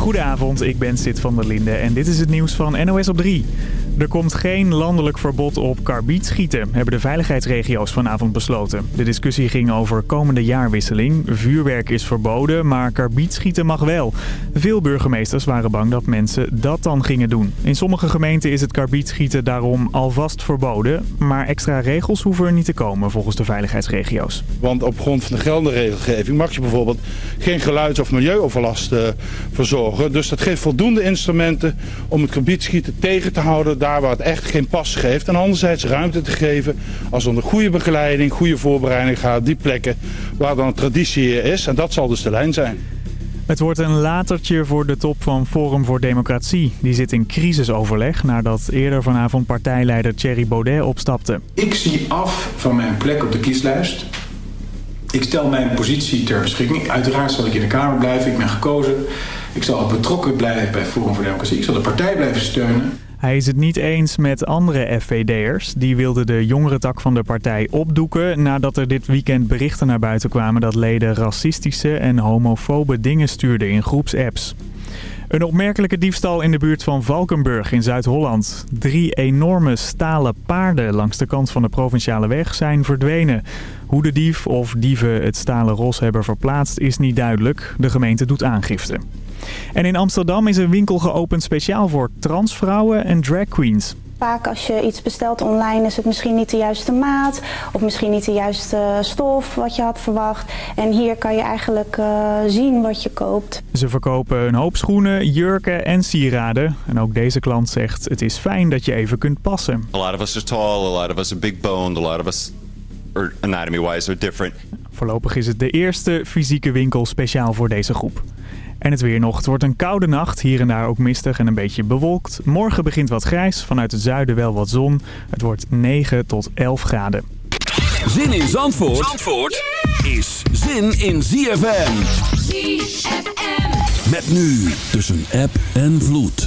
Goedenavond, ik ben Sid van der Linde en dit is het nieuws van NOS op 3. Er komt geen landelijk verbod op karbietschieten, hebben de veiligheidsregio's vanavond besloten. De discussie ging over komende jaarwisseling. Vuurwerk is verboden, maar karbietschieten mag wel. Veel burgemeesters waren bang dat mensen dat dan gingen doen. In sommige gemeenten is het karbietschieten daarom alvast verboden. Maar extra regels hoeven er niet te komen volgens de veiligheidsregio's. Want op grond van de geldende regelgeving mag je bijvoorbeeld geen geluids- of milieuoverlast uh, verzorgen. Dus dat geeft voldoende instrumenten om het karbietschieten tegen te houden daar waar het echt geen pas geeft. En anderzijds ruimte te geven als onder goede begeleiding, goede voorbereiding gaat. Die plekken waar dan een traditie is. En dat zal dus de lijn zijn. Het wordt een latertje voor de top van Forum voor Democratie. Die zit in crisisoverleg nadat eerder vanavond partijleider Thierry Baudet opstapte. Ik zie af van mijn plek op de kieslijst. Ik stel mijn positie ter beschikking. Uiteraard zal ik in de Kamer blijven. Ik ben gekozen. Ik zal betrokken blijven bij Forum voor Democratie. Ik zal de partij blijven steunen. Hij is het niet eens met andere FVD'ers. Die wilden de jongere tak van de partij opdoeken... nadat er dit weekend berichten naar buiten kwamen... dat leden racistische en homofobe dingen stuurden in groepsapps. Een opmerkelijke diefstal in de buurt van Valkenburg in Zuid-Holland. Drie enorme stalen paarden langs de kant van de provinciale weg zijn verdwenen. Hoe de dief of dieven het stalen ros hebben verplaatst is niet duidelijk. De gemeente doet aangifte. En in Amsterdam is een winkel geopend speciaal voor transvrouwen en drag queens. Vaak als je iets bestelt online is het misschien niet de juiste maat of misschien niet de juiste stof wat je had verwacht. En hier kan je eigenlijk uh, zien wat je koopt. Ze verkopen een hoop schoenen, jurken en sieraden. En ook deze klant zegt het is fijn dat je even kunt passen. A lot of us are tall, a lot of us are big boned, a lot of us anatomy-wise are different. Voorlopig is het de eerste fysieke winkel speciaal voor deze groep. En het weer nog. Het wordt een koude nacht. Hier en daar ook mistig en een beetje bewolkt. Morgen begint wat grijs. Vanuit het zuiden wel wat zon. Het wordt 9 tot 11 graden. Zin in Zandvoort, Zandvoort is zin in ZFM. ZFM. Met nu tussen app en vloed.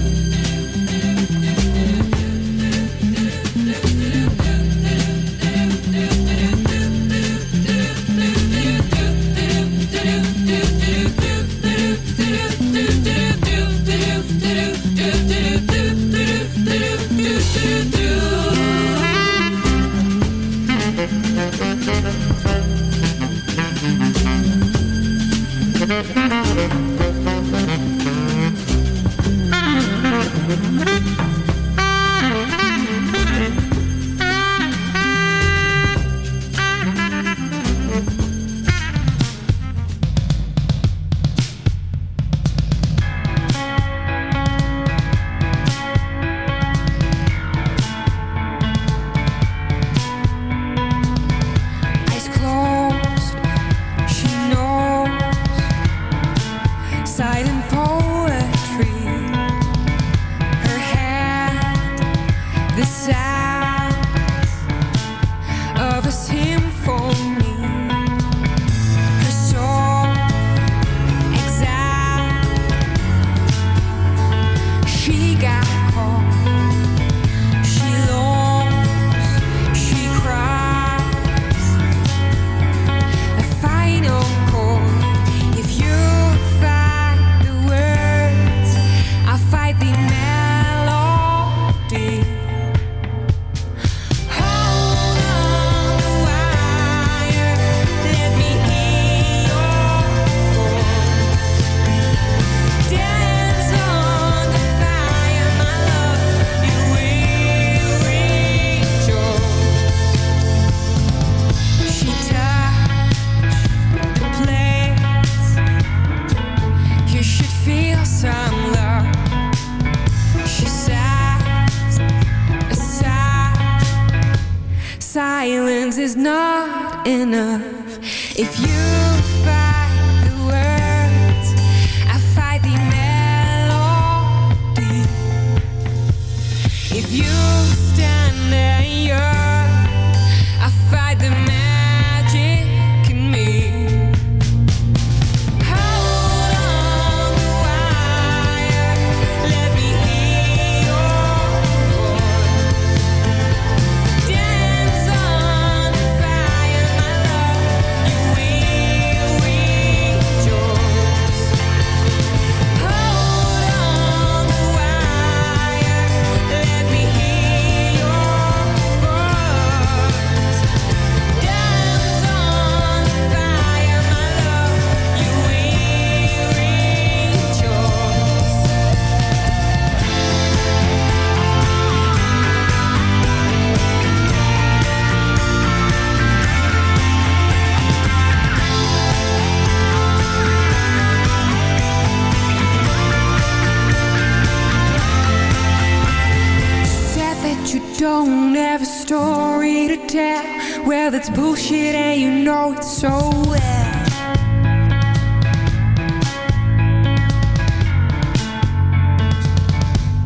don't have a story to tell. Well, that's bullshit and you know it so well.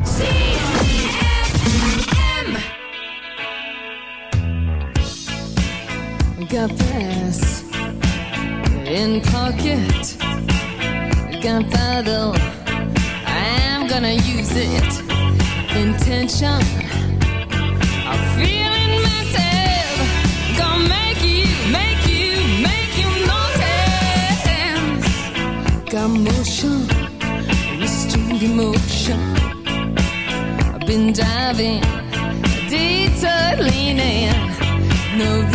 C M M. Got brass in pocket. Gunpowder I'm gonna use it. Intention. been driving, detour leaning, no.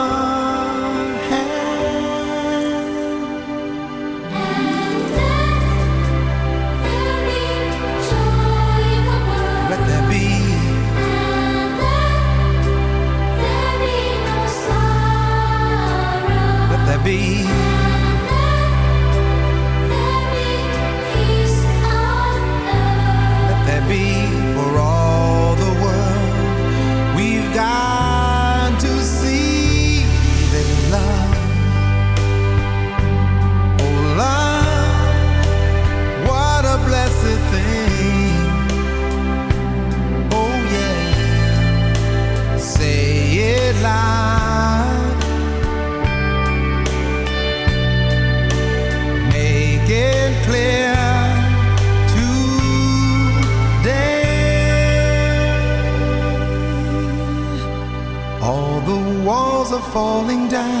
falling down.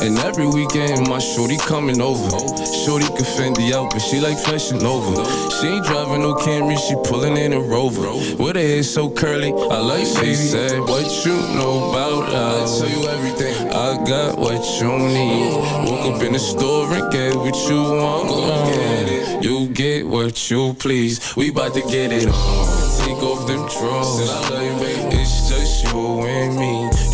And every weekend, my shorty coming over. Shorty can fend the out, but she like fashion over. She ain't driving no Camry, she pulling in a Rover. With her hair so curly, I like she said, What you know about us? I tell you everything. I got what you need. Woke up in the store and get what you want. Uh, you get what you please. We bout to get it on. Take off them drawers. It's just you and me.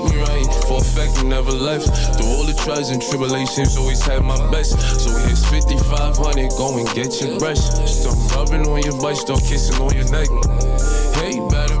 me right, for a fact you never left. Through all the trials and tribulations, always had my best. So here's 5500, go and get your brush. Start rubbing on your butt, start kissing on your neck. Hey, better,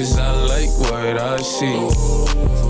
Cause I like what I see.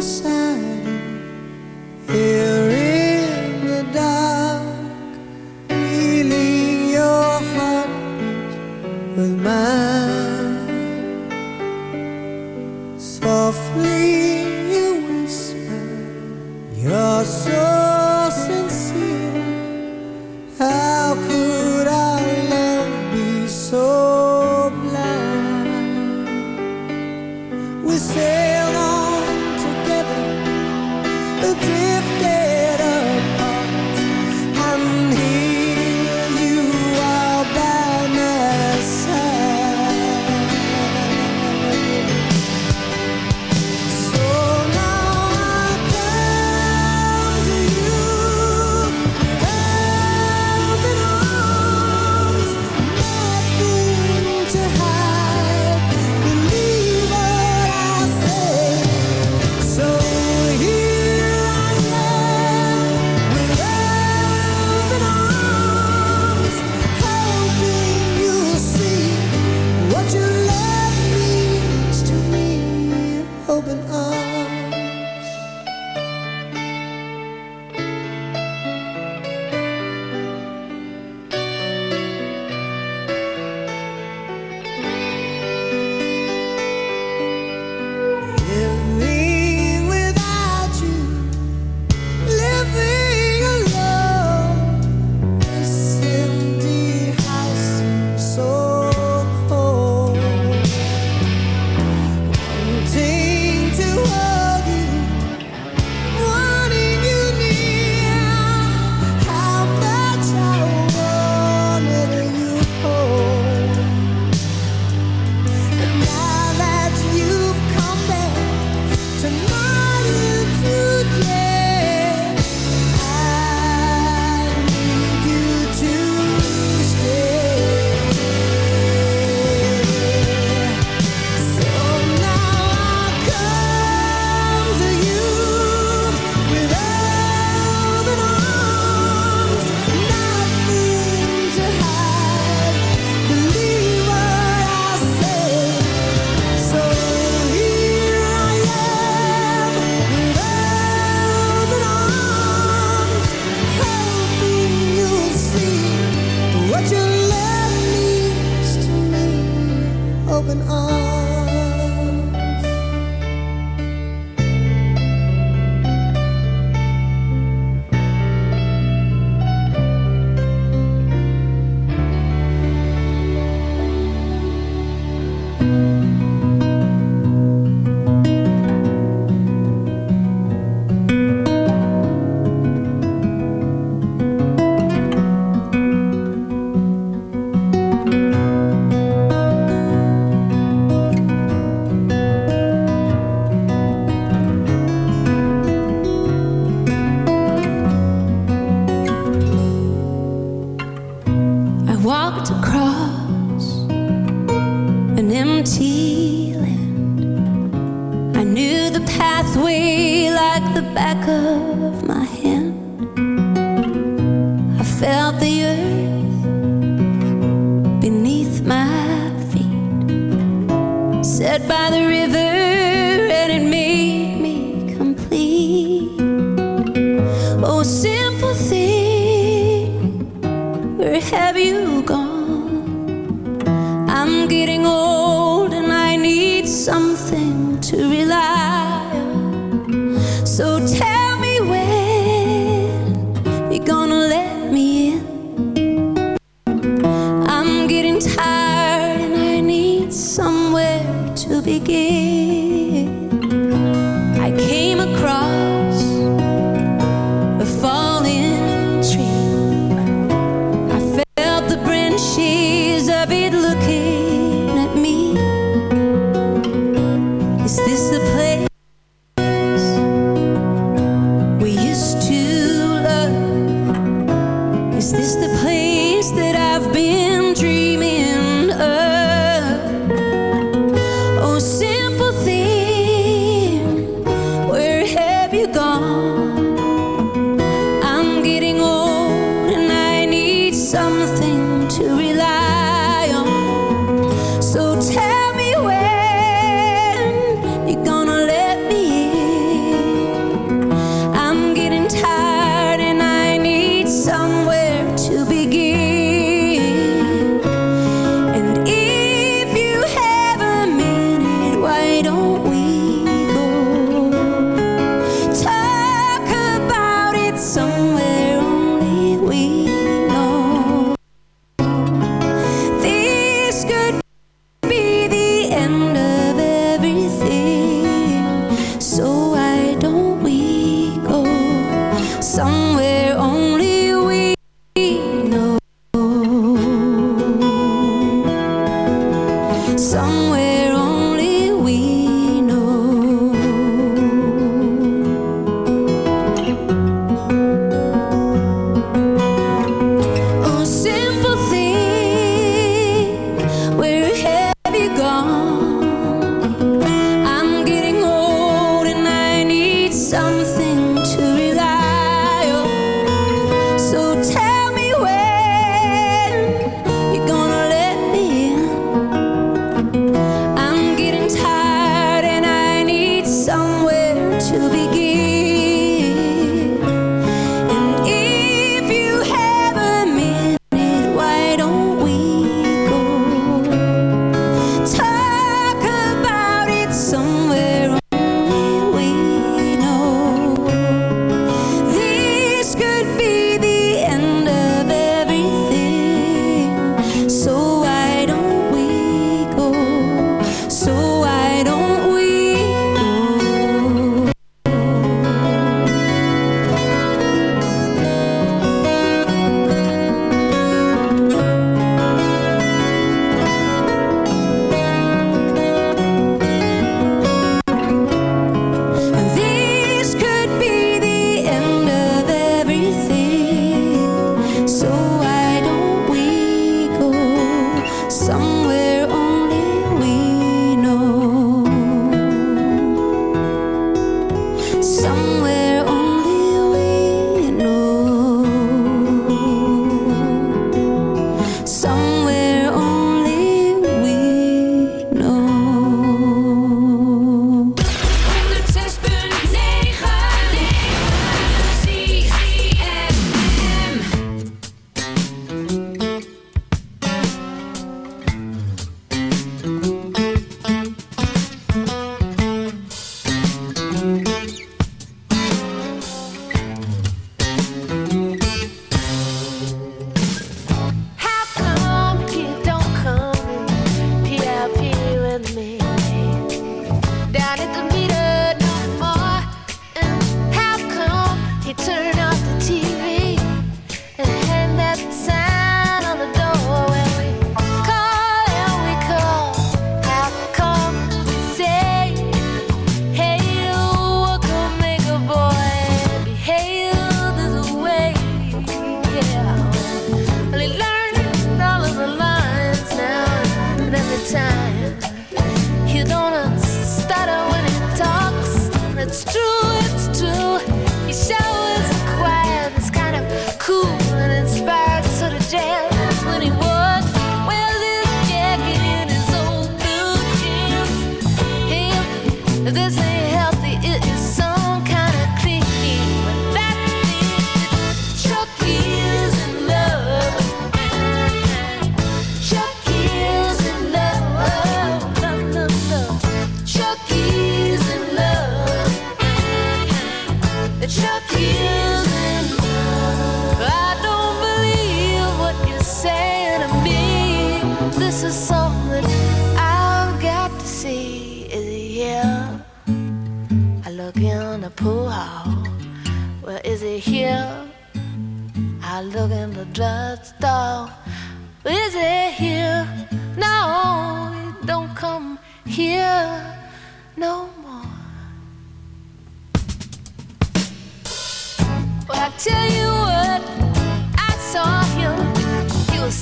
Beside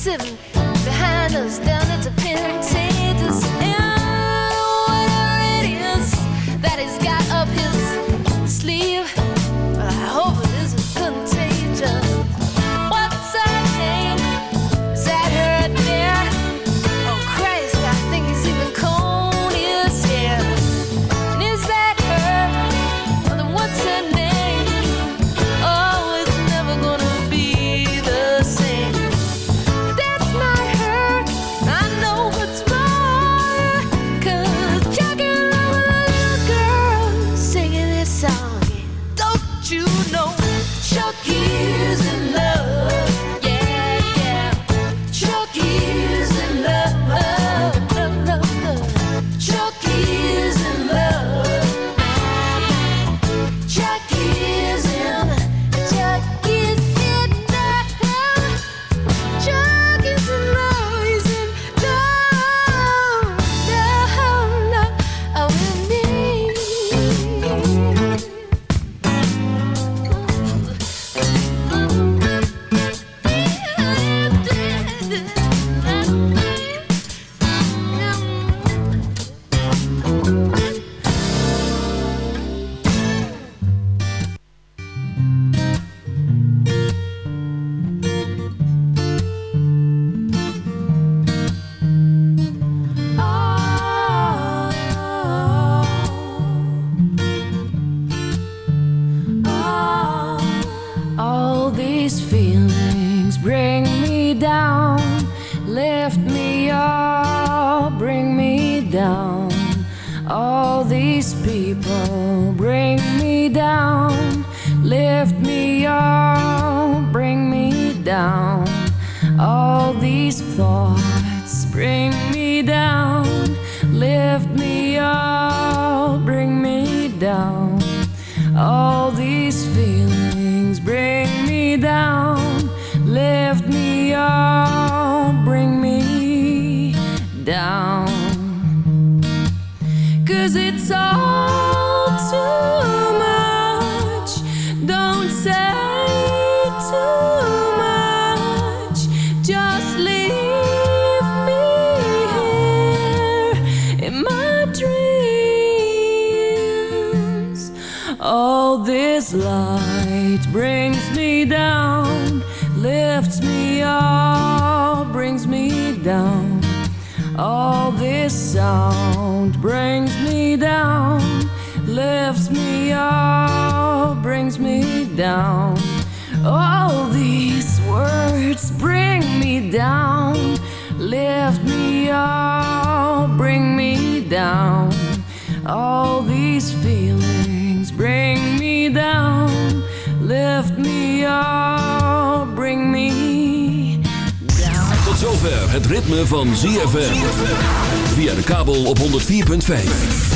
isim these feelings bring me down, lift me up, bring me down. All these people bring me down, lift me up, bring me down. All these thoughts. Down. All these words bring me down, lift me up, bring me down. All these feelings bring me down, lift me up, bring me Tot zover het ritme van ZFM. Via de kabel op 104.5.